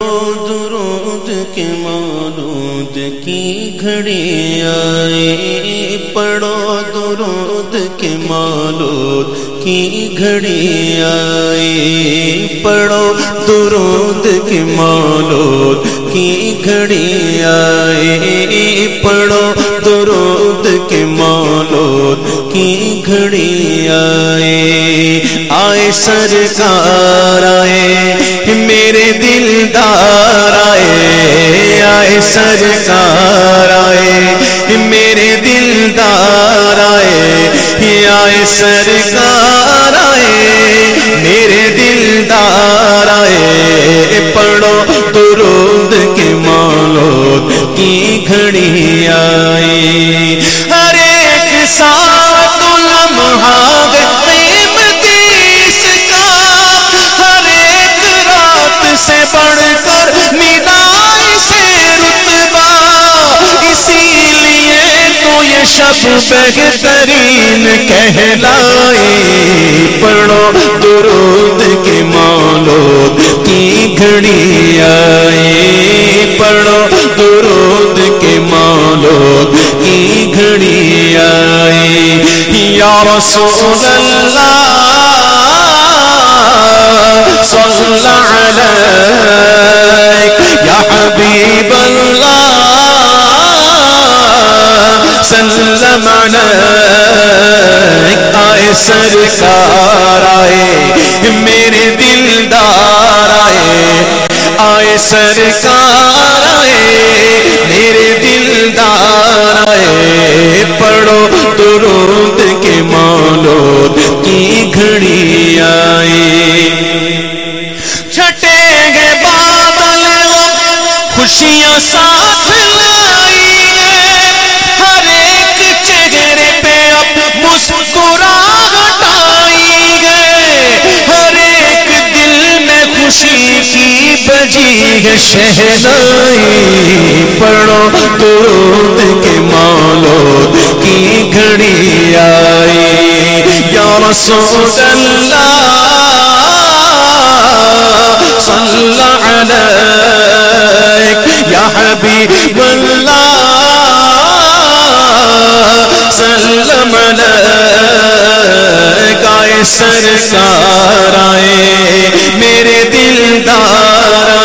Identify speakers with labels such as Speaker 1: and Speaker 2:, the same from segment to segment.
Speaker 1: درود کے مولود کی گھڑی آئے پڑھو درود کے مولود کی گھڑی آئے پڑھو درود کے مولود کی گھڑی آئے پڑھو درود کے مولود کی گھڑی آئے آئے سرکار آئے، میرے دلدار آئے۔ آئے سرکار آئے، میرے دلدار آئے۔ آئے سرکار آئے، میرے دلدار آئے۔ پڑھو درود کے مولود کی گھڑی آئی ہر ایک ساتھ لمحہ شب بہترین کہلائے۔ پڑھو درود کے مولود کی گھڑی آئے۔ پڑھو درود کے مولود کی گھڑی آئے۔ یا رسول اللہ، صلی علیک یا حبیب اللہ سلم علیک آئے سرکار آئے، میرے دلدار آئے۔ آئے سرکار آئے، میرے دلدار آئے۔ پڑھو درود کے مولود کی گھڑی آئے۔ چھٹے گے بادل خوشیاں ساتھ لائی بجی ہے شہنائی پڑھو درود کے مولود کی گھڑی آئی۔ یا رسول اللہ صلی علیک یا حبیب اللہ سلم علیک آئے سرکار آئے۔ میرے دلدار آئے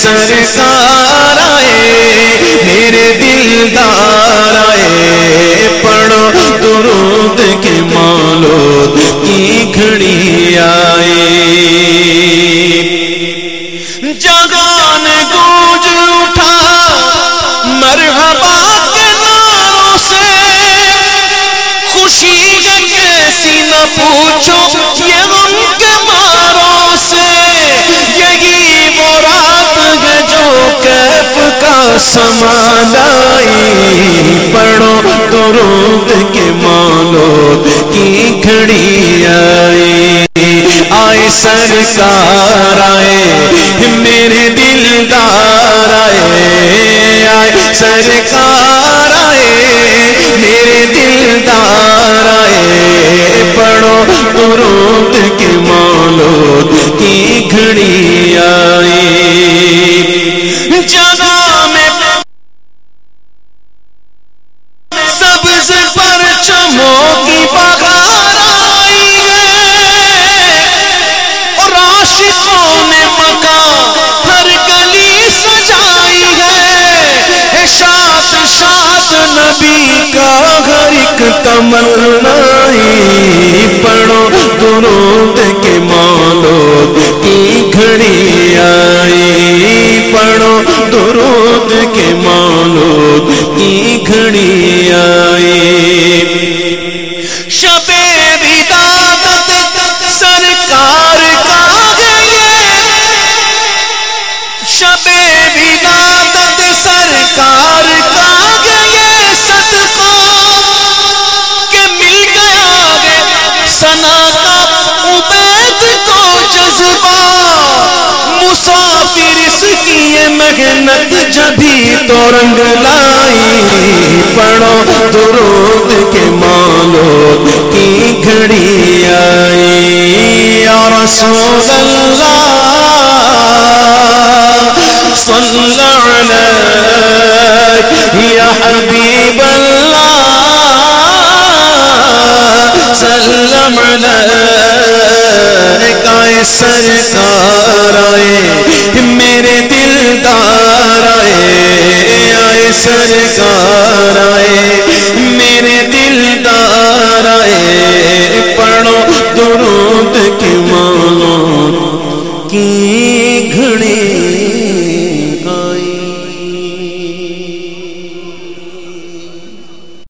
Speaker 1: سرکار آئے، میرے دلدار آئے۔ پڑھو درود کے مولود کی گھڑی آئے۔ جگان گونج اٹھا، مرحبا کے ناروں سے۔ خوشی ہے کیسی نہ پوچھو سمالائی پڑھو درود کے مولود کی گھڑی آئی۔ آئے سرکار آئے، میرے دلدار آئے۔ آئے سرکار آئے، میرے دلدار آئے۔ پڑھو درود کے مولود ہر ایک تمنائی پڑھو، درود کے مولود کی گھڑی آئی پڑھو، درود کے مولود کی گھڑی محنت جبھی تو رنگ لائی۔ پڑھو درود کے مولود کی گھڑی آئی۔ یا رسول اللہ صل عليك يا حبيب الله سلم عليك آئے سرکار آئے۔ میرے تار آئے آئے سرکار آئے میرے